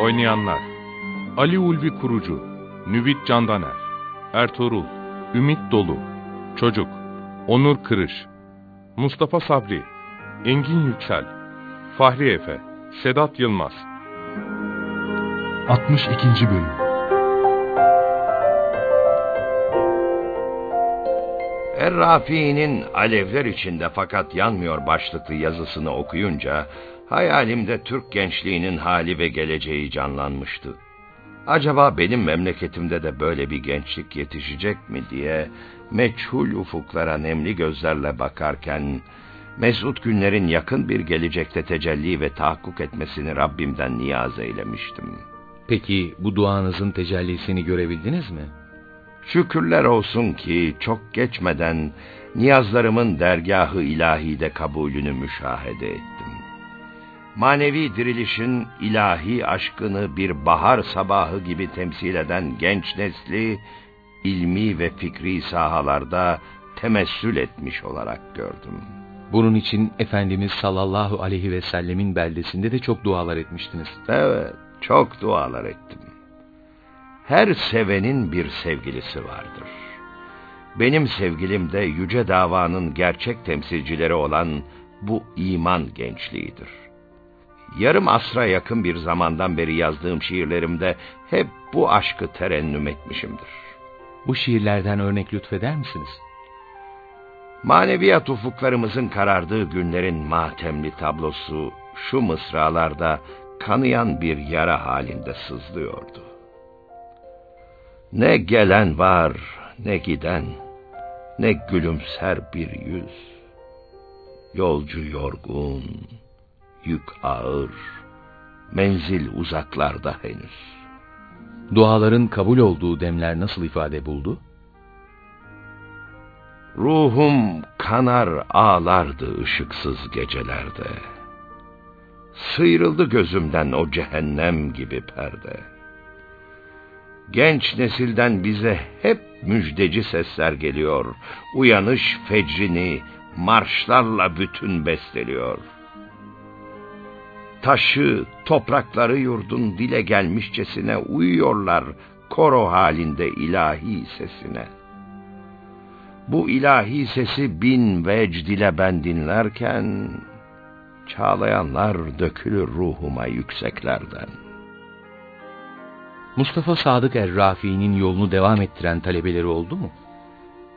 Oynayanlar Ali Ulvi Kurucu Nüvit Candaner Ertuğrul Ümit Dolu Çocuk Onur Kırış Mustafa Sabri Engin Yüksel Fahri Efe Sedat Yılmaz 62. Bölüm Er-Rafi'nin alevler içinde fakat yanmıyor başlıklı yazısını okuyunca hayalimde Türk gençliğinin hali ve geleceği canlanmıştı. Acaba benim memleketimde de böyle bir gençlik yetişecek mi diye meçhul ufuklara nemli gözlerle bakarken mesut günlerin yakın bir gelecekte tecelli ve tahakkuk etmesini Rabbimden niyaz eylemiştim. Peki bu duanızın tecellisini görebildiniz mi? Şükürler olsun ki çok geçmeden niyazlarımın dergahı ilahide kabulünü müşahede ettim. Manevi dirilişin ilahi aşkını bir bahar sabahı gibi temsil eden genç nesli, ilmi ve fikri sahalarda temessül etmiş olarak gördüm. Bunun için Efendimiz sallallahu aleyhi ve sellemin beldesinde de çok dualar etmiştiniz. Evet, çok dualar ettim. Her sevenin bir sevgilisi vardır. Benim sevgilim de yüce davanın gerçek temsilcileri olan bu iman gençliğidir. Yarım asra yakın bir zamandan beri yazdığım şiirlerimde hep bu aşkı terennüm etmişimdir. Bu şiirlerden örnek lütfeder misiniz? Maneviyat ufuklarımızın karardığı günlerin matemli tablosu şu mısralarda kanayan bir yara halinde sızlıyordu. Ne gelen var, ne giden, ne gülümser bir yüz. Yolcu yorgun, yük ağır, menzil uzaklarda henüz. Duaların kabul olduğu demler nasıl ifade buldu? Ruhum kanar ağlardı ışıksız gecelerde. Sıyrıldı gözümden o cehennem gibi perde. Genç nesilden bize hep müjdeci sesler geliyor. Uyanış fecrini marşlarla bütün besteliyor. Taşı, toprakları yurdun dile gelmişçesine uyuyorlar koro halinde ilahi sesine. Bu ilahi sesi bin vecd ile ben dinlerken, çağlayanlar dökülür ruhuma yükseklerden. Mustafa Sadık Er-Rafi'nin yolunu devam ettiren talebeleri oldu mu?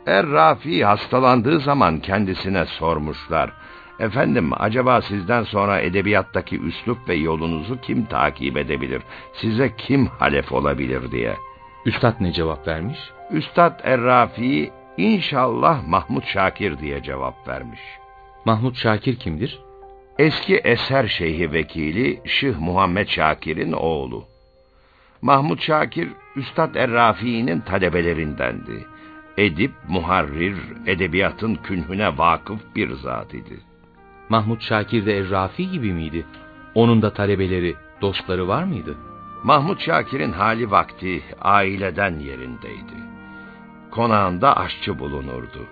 Er-Rafi hastalandığı zaman kendisine sormuşlar. Efendim acaba sizden sonra edebiyattaki üslup ve yolunuzu kim takip edebilir? Size kim halef olabilir diye. Üstad ne cevap vermiş? Üstad Er-Rafi İnşallah Mahmud Şakir diye cevap vermiş. Mahmud Şakir kimdir? Eski Eser Şeyhi Vekili Şıh Muhammed Şakir'in oğlu. Mahmud Şakir, Üstad Er-Rafi'nin talebelerindendi. Edip, muharrir, edebiyatın künhüne vakıf bir zat idi. Mahmud Şakir de Er-Rafi gibi miydi? Onun da talebeleri, dostları var mıydı? Mahmud Şakir'in hali vakti aileden yerindeydi konağında aşçı bulunurdu.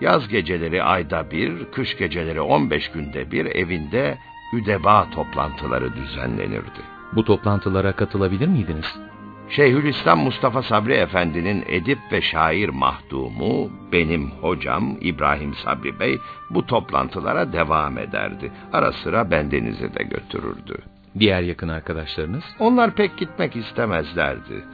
Yaz geceleri ayda bir, kış geceleri on beş günde bir evinde üdeba toplantıları düzenlenirdi. Bu toplantılara katılabilir miydiniz? Şeyhülislam Mustafa Sabri Efendi'nin edip ve şair mahdumu, benim hocam İbrahim Sabri Bey bu toplantılara devam ederdi. Ara sıra bendenizi de götürürdü. Diğer yakın arkadaşlarınız? Onlar pek gitmek istemezlerdi.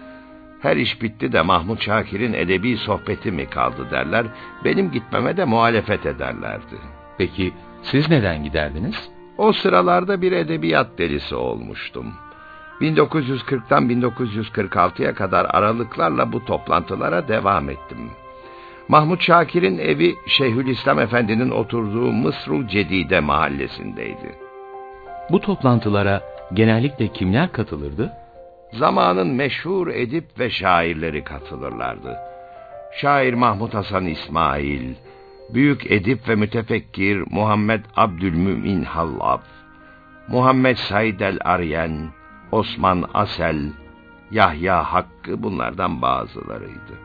Her iş bitti de Mahmut Şakir'in edebi sohbeti mi kaldı derler, benim gitmeme de muhalefet ederlerdi. Peki siz neden giderdiniz? O sıralarda bir edebiyat delisi olmuştum. 1940'tan 1946'ya kadar aralıklarla bu toplantılara devam ettim. Mahmut Şakir'in evi Şeyhülislam Efendi'nin oturduğu Mısrul Cedide mahallesindeydi. Bu toplantılara genellikle kimler katılırdı? Zamanın meşhur edip ve şairleri katılırlardı. Şair Mahmut Hasan İsmail, büyük edip ve mütefekkir Muhammed Abdülmümin Hallab, Muhammed Said el-Aryen, Osman Asel, Yahya Hakkı bunlardan bazılarıydı.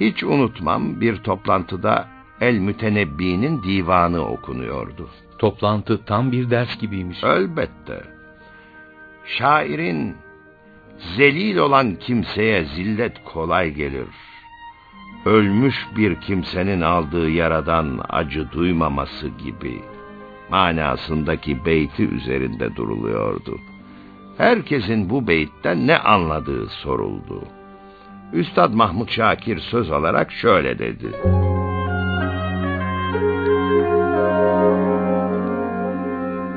Hiç unutmam bir toplantıda El Mütenebbi'nin divanı okunuyordu. Toplantı tam bir ders gibiymiş. Elbette. Şairin zelil olan kimseye zillet kolay gelir. Ölmüş bir kimsenin aldığı yaradan acı duymaması gibi manasındaki beyti üzerinde duruluyordu. Herkesin bu beyitten ne anladığı soruldu. Üstad Mahmut Şakir söz alarak şöyle dedi.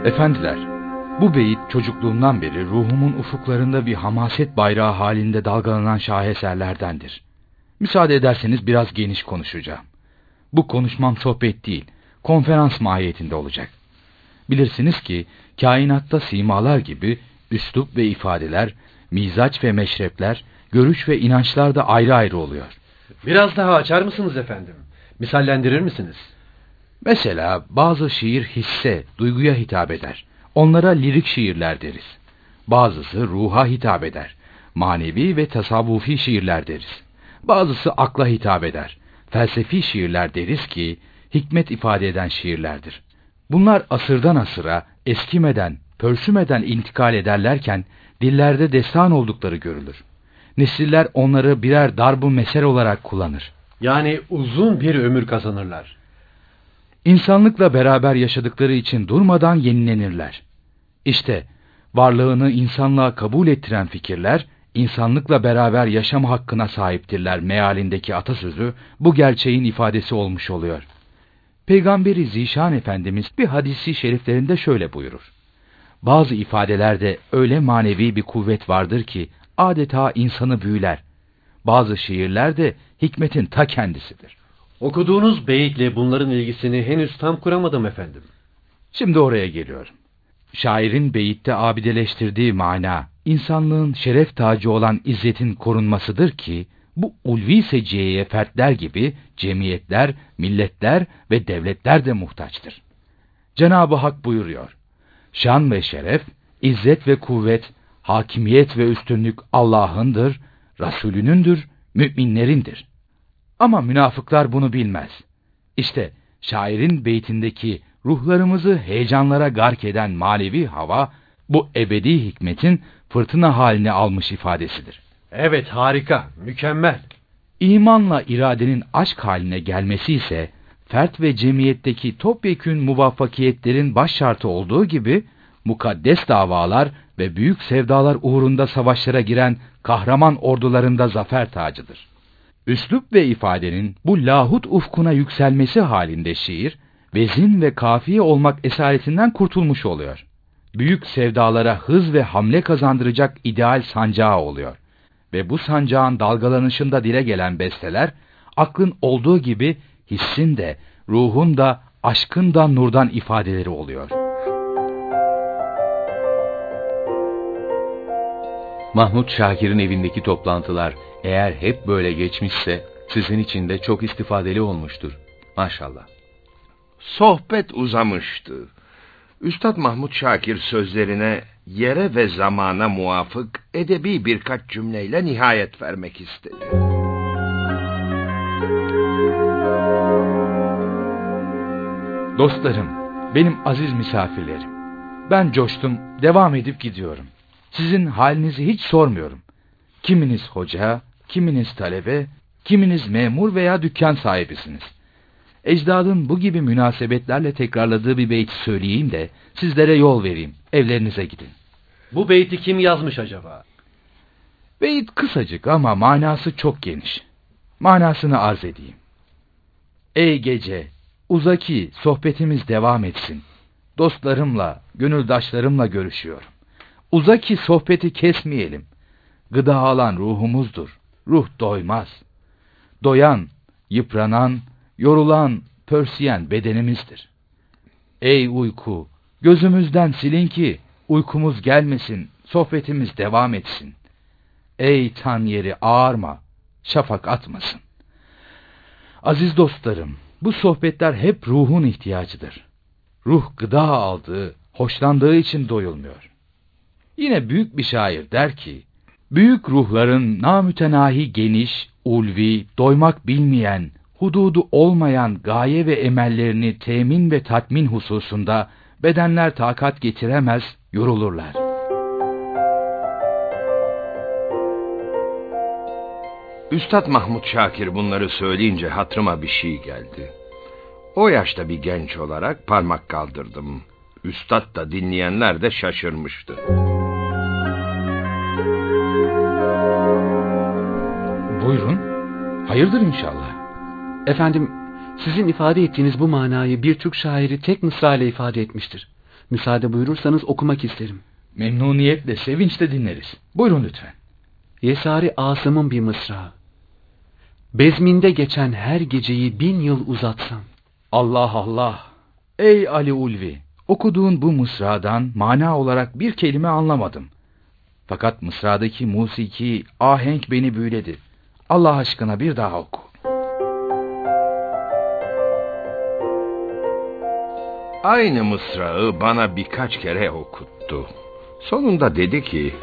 Efendiler, bu beyit çocukluğumdan beri ruhumun ufuklarında bir hamaset bayrağı halinde dalgalanan şaheserlerdendir. Müsaade ederseniz biraz geniş konuşacağım. Bu konuşmam sohbet değil, konferans mahiyetinde olacak. Bilirsiniz ki kainatta simalar gibi üslup ve ifadeler, mizaç ve meşrepler, görüş ve inançlar da ayrı ayrı oluyor. Biraz daha açar mısınız efendim? Misallendirir misiniz? Mesela bazı şiir hisse, duyguya hitap eder. Onlara lirik şiirler deriz. Bazısı ruha hitap eder. Manevi ve tasavvufi şiirler deriz. Bazısı akla hitap eder. Felsefi şiirler deriz ki hikmet ifade eden şiirlerdir. Bunlar asırdan asıra eskimeden, pörsümeden intikal ederlerken dillerde destan oldukları görülür. Nesiller onları birer darbu meser olarak kullanır. Yani uzun bir ömür kazanırlar. İnsanlıkla beraber yaşadıkları için durmadan yenilenirler. İşte varlığını insanlığa kabul ettiren fikirler, insanlıkla beraber yaşam hakkına sahiptirler mealindeki atasözü bu gerçeğin ifadesi olmuş oluyor. Peygamberi Zişan Efendimiz bir hadisi şeriflerinde şöyle buyurur. Bazı ifadelerde öyle manevi bir kuvvet vardır ki adeta insanı büyüler. Bazı şiirler de hikmetin ta kendisidir. Okuduğunuz beyitle bunların ilgisini henüz tam kuramadım efendim. Şimdi oraya geliyorum. Şairin beyitte abideleştirdiği mana, insanlığın şeref tacı olan izzetin korunmasıdır ki, bu ulvi seciyeye fertler gibi cemiyetler, milletler ve devletler de muhtaçtır. Cenab-ı Hak buyuruyor. Şan ve şeref, izzet ve kuvvet, hakimiyet ve üstünlük Allah'ındır, Resulünündür, müminlerindir. Ama münafıklar bunu bilmez. İşte şairin beytindeki ruhlarımızı heyecanlara gark eden manevi hava, bu ebedi hikmetin fırtına haline almış ifadesidir. Evet harika, mükemmel. İmanla iradenin aşk haline gelmesi ise, fert ve cemiyetteki topyekün muvaffakiyetlerin baş şartı olduğu gibi, mukaddes davalar ve büyük sevdalar uğrunda savaşlara giren kahraman ordularında zafer tacıdır. Üslup ve ifadenin bu lahut ufkuna yükselmesi halinde şiir, vezin ve kafiye olmak esaretinden kurtulmuş oluyor. Büyük sevdalara hız ve hamle kazandıracak ideal sancağı oluyor. Ve bu sancağın dalgalanışında dile gelen besteler, aklın olduğu gibi hissin de, ruhun da, aşkın da nurdan ifadeleri oluyor. Mahmut Şakir'in evindeki toplantılar eğer hep böyle geçmişse sizin için de çok istifadeli olmuştur. Maşallah. Sohbet uzamıştı. Üstad Mahmut Şakir sözlerine yere ve zamana muvafık edebi birkaç cümleyle nihayet vermek istedi. Dostlarım, benim aziz misafirlerim. Ben coştum, devam edip gidiyorum. Sizin halinizi hiç sormuyorum. Kiminiz hoca, kiminiz talebe, kiminiz memur veya dükkan sahibisiniz. Ecdadın bu gibi münasebetlerle tekrarladığı bir beyti söyleyeyim de sizlere yol vereyim, evlerinize gidin. Bu beyti kim yazmış acaba? Beyit kısacık ama manası çok geniş. Manasını arz edeyim. Ey gece, uzaki sohbetimiz devam etsin. Dostlarımla, gönüldaşlarımla görüşüyorum. Uzaki sohbeti kesmeyelim. Gıda alan ruhumuzdur. Ruh doymaz. Doyan, yıpranan, yorulan, pörsiyen bedenimizdir. Ey uyku, gözümüzden silin ki uykumuz gelmesin, sohbetimiz devam etsin. Ey tan yeri ağarma, şafak atmasın. Aziz dostlarım, bu sohbetler hep ruhun ihtiyacıdır. Ruh gıda aldığı, hoşlandığı için doyulmuyor. Yine büyük bir şair der ki, büyük ruhların namütenahi geniş, ulvi, doymak bilmeyen, hududu olmayan gaye ve emellerini temin ve tatmin hususunda bedenler takat getiremez, yorulurlar. Üstad Mahmut Şakir bunları söyleyince hatırıma bir şey geldi. O yaşta bir genç olarak parmak kaldırdım. Üstad da dinleyenler de şaşırmıştı. Buyurun, hayırdır inşallah. Efendim, sizin ifade ettiğiniz bu manayı bir Türk şairi tek mısra ile ifade etmiştir. Müsaade buyurursanız okumak isterim. Memnuniyetle, sevinçle dinleriz. Buyurun lütfen. Yesari Asım'ın bir mısra. Bezminde geçen her geceyi bin yıl uzatsam. Allah Allah! Ey Ali Ulvi! Okuduğun bu mısradan mana olarak bir kelime anlamadım. Fakat mısradaki musiki, ahenk beni büyüledi. Allah aşkına bir daha oku. Aynı mısrağı bana birkaç kere okuttu. Sonunda dedi ki...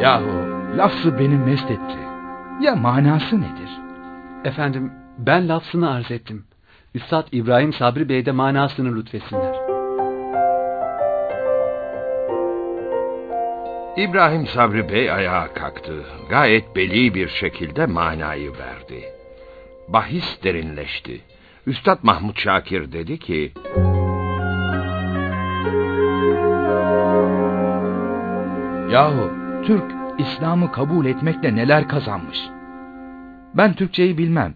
Yahu lafzı beni mest etti. Ya manası nedir? Efendim, ben lafzını arz ettim. Üstad İbrahim Sabri Bey de manasını lütfetsinler. İbrahim Sabri Bey ayağa kalktı. Gayet beli bir şekilde manayı verdi. Bahis derinleşti. Üstad Mahmut Şakir dedi ki... Yahu Türk İslam'ı kabul etmekle neler kazanmış? Ben Türkçeyi bilmem.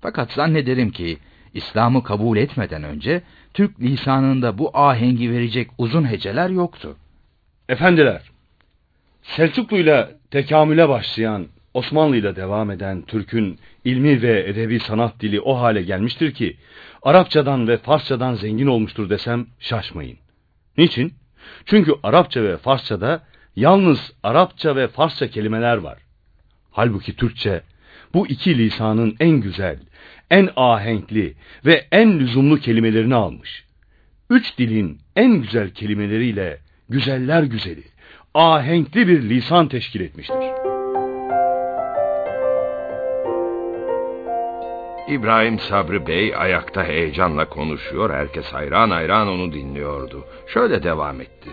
Fakat zannederim ki İslam'ı kabul etmeden önce Türk lisanında bu ahengi verecek uzun heceler yoktu. Efendiler, Selçuklu'yla tekamüle başlayan, Osmanlı'yla devam eden Türk'ün ilmi ve edebi sanat dili o hale gelmiştir ki, Arapçadan ve Farsçadan zengin olmuştur desem şaşmayın. Niçin? Çünkü Arapça ve Farsçada yalnız Arapça ve Farsça kelimeler var. Halbuki Türkçe bu iki lisanın en güzel, en ahenkli ve en lüzumlu kelimelerini almış. Üç dilin en güzel kelimeleriyle güzeller güzeli, ahenkli bir lisan teşkil etmiştir. İbrahim Sabri Bey ayakta heyecanla konuşuyor. Herkes hayran hayran onu dinliyordu. Şöyle devam etti.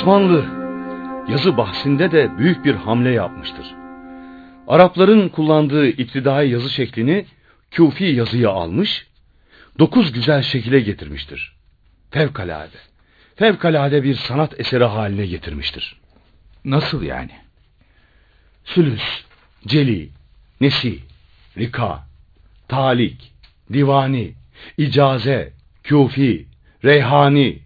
Osmanlı yazı bahsinde de büyük bir hamle yapmıştır. Arapların kullandığı iktidai yazı şeklini Kufi yazıya almış, dokuz güzel şekile getirmiştir. Fevkalade, fevkalade bir sanat eseri haline getirmiştir. Nasıl yani? Sülüs, celi, nesi, rika, talik, divani, icaze, kufi, reyhani,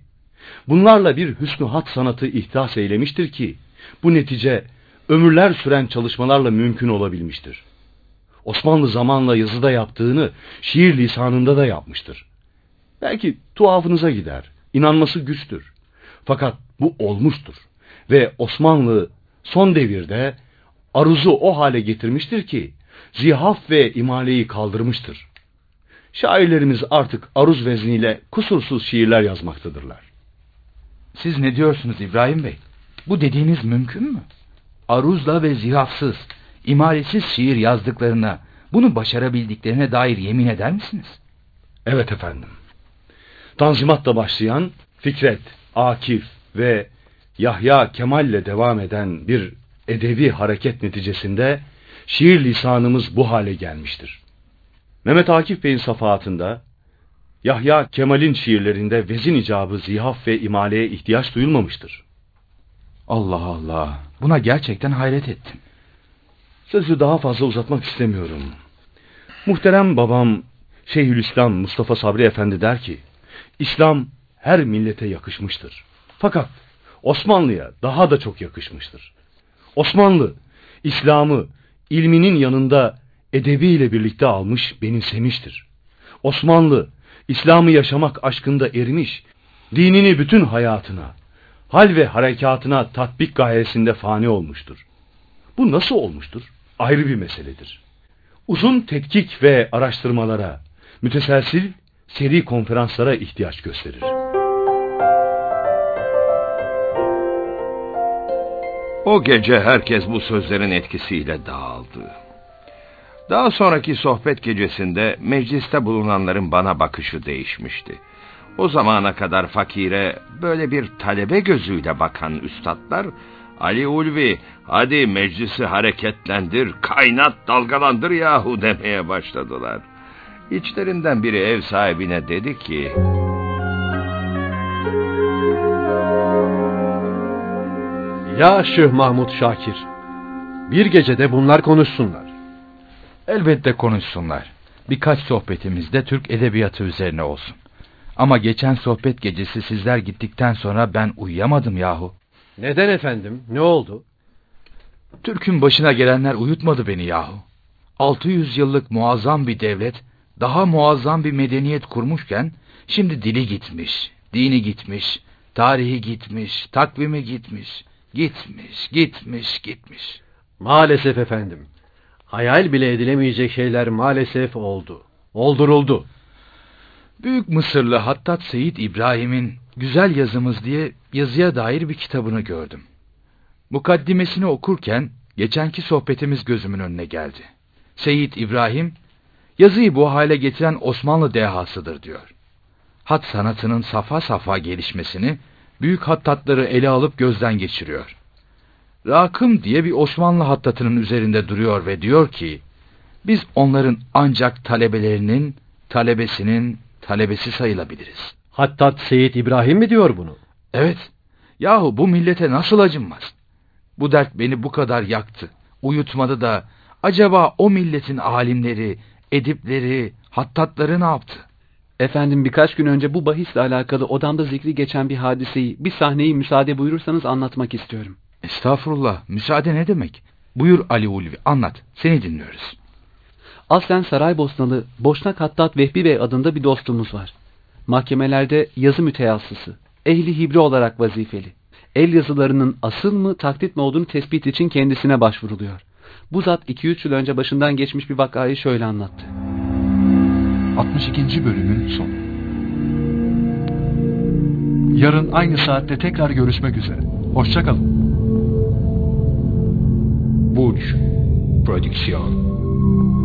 Bunlarla bir hüsnü hat sanatı ihdas eylemiştir ki, bu netice ömürler süren çalışmalarla mümkün olabilmiştir. Osmanlı zamanla yazıda yaptığını şiir lisanında da yapmıştır. Belki tuhafınıza gider, inanması güçtür. Fakat bu olmuştur. Ve Osmanlı son devirde aruzu o hale getirmiştir ki, zihaf ve imaleyi kaldırmıştır. Şairlerimiz artık aruz vezniyle kusursuz şiirler yazmaktadırlar. Siz ne diyorsunuz İbrahim Bey? Bu dediğiniz mümkün mü? Aruzla ve zihafsız, imaresiz şiir yazdıklarına, bunu başarabildiklerine dair yemin eder misiniz? Evet efendim. Tanzimatla başlayan Fikret, Akif ve Yahya Kemal ile devam eden bir edebi hareket neticesinde şiir lisanımız bu hale gelmiştir. Mehmet Akif Bey'in safahatında Yahya Kemal'in şiirlerinde vezin icabı zihaf ve imaleye ihtiyaç duyulmamıştır. Allah Allah, buna gerçekten hayret ettim. Sözü daha fazla uzatmak istemiyorum. Muhterem babam Şeyhülislam Mustafa Sabri Efendi der ki, İslam her millete yakışmıştır. Fakat Osmanlı'ya daha da çok yakışmıştır. Osmanlı, İslam'ı ilminin yanında edebiyle birlikte almış, benimsemiştir. Osmanlı, İslam'ı yaşamak aşkında erimiş, dinini bütün hayatına, hal ve harekatına tatbik gayesinde fani olmuştur. Bu nasıl olmuştur? Ayrı bir meseledir. Uzun tetkik ve araştırmalara, müteselsil seri konferanslara ihtiyaç gösterir. O gece herkes bu sözlerin etkisiyle dağıldı. Daha sonraki sohbet gecesinde mecliste bulunanların bana bakışı değişmişti. O zamana kadar fakire böyle bir talebe gözüyle bakan üstadlar, Ali Ulvi hadi meclisi hareketlendir, kaynat dalgalandır yahu demeye başladılar. İçlerinden biri ev sahibine dedi ki... Ya Şeyh Mahmud Şakir, bir gecede bunlar konuşsunlar. Elbette konuşsunlar. Birkaç sohbetimiz de Türk edebiyatı üzerine olsun. Ama geçen sohbet gecesi sizler gittikten sonra ben uyuyamadım yahu. Neden efendim? Ne oldu? Türk'ün başına gelenler uyutmadı beni yahu. 600 yıllık muazzam bir devlet, daha muazzam bir medeniyet kurmuşken, şimdi dili gitmiş, dini gitmiş, tarihi gitmiş, takvimi gitmiş, gitmiş, gitmiş, gitmiş. Maalesef efendim. Hayal bile edilemeyecek şeyler maalesef oldu. Olduruldu. Büyük Mısırlı Hattat Seyit İbrahim'in Güzel Yazımız diye yazıya dair bir kitabını gördüm. Mukaddimesini okurken geçenki sohbetimiz gözümün önüne geldi. Seyit İbrahim, yazıyı bu hale getiren Osmanlı dehasıdır diyor. Hat sanatının safa safa gelişmesini, büyük hattatları ele alıp gözden geçiriyor. Rakım diye bir Osmanlı hattatının üzerinde duruyor ve diyor ki, biz onların ancak talebelerinin, talebesinin talebesi sayılabiliriz. Hattat Seyit İbrahim mi diyor bunu? Evet, yahu bu millete nasıl acınmaz? Bu dert beni bu kadar yaktı, uyutmadı da, acaba o milletin alimleri, edipleri, hattatları ne yaptı? Efendim birkaç gün önce bu bahisle alakalı odamda zikri geçen bir hadiseyi, bir sahneyi müsaade buyurursanız anlatmak istiyorum. Estağfurullah, müsaade ne demek? Buyur Ali Ulvi, anlat, seni dinliyoruz. Aslen Saraybosnalı Boşnak Hattat Vehbi Bey adında bir dostumuz var. Mahkemelerde yazı müteyassısı, ehli hibri olarak vazifeli. El yazılarının asıl mı taklit mi olduğunu tespit için kendisine başvuruluyor. Bu zat 2-3 yıl önce başından geçmiş bir vakayı şöyle anlattı. 62. bölümün sonu. Yarın aynı saatte tekrar görüşmek üzere. Hoşçakalın. Будж Продикшн.